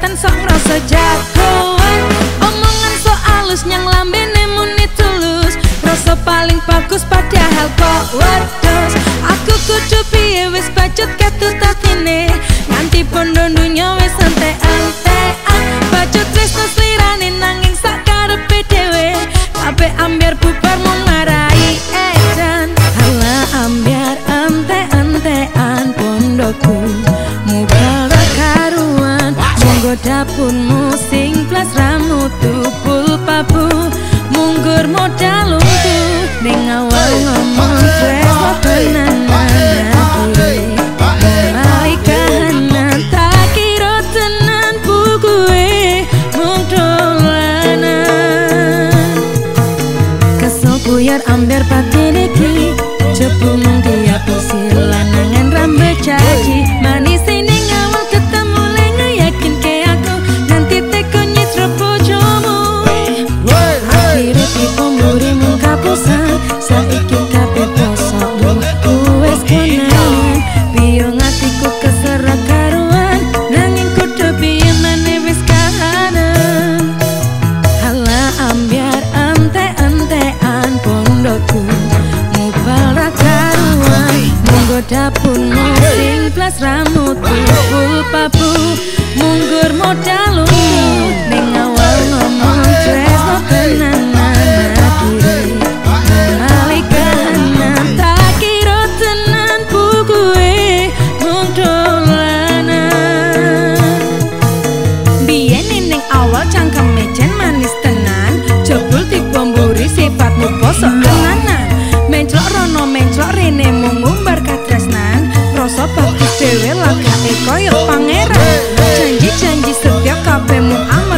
kelihatan sok ngerasa jagoan Omongan so alus nyang lambene muni tulus. Rasa paling bagus padahal kok जप asramu tubuh papu munggur modal. lagu e koyo pangeran. Janji-janji setiap kabemu ang.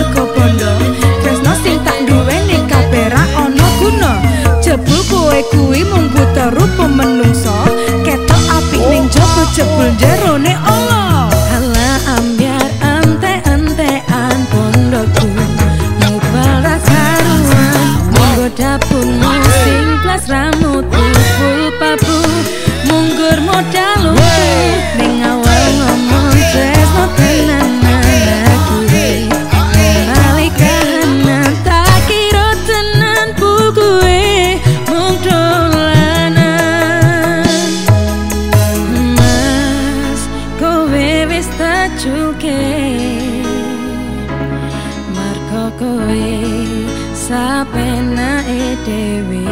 Wista cuke Marko koe Sapena e dewe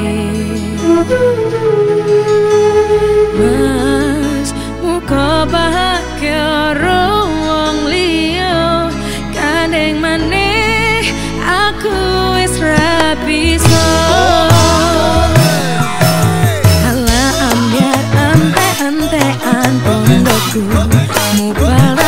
Baku Mubala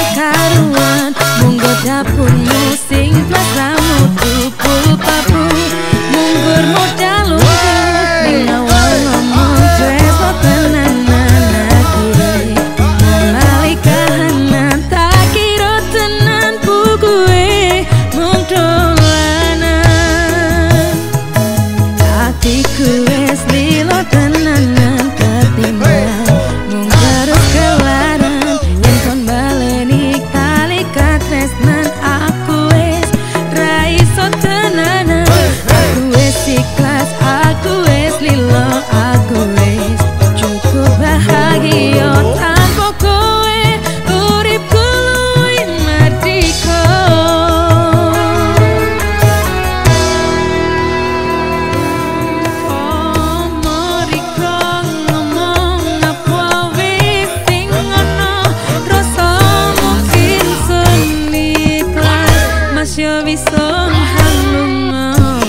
شوی سو محمد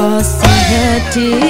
آسیتی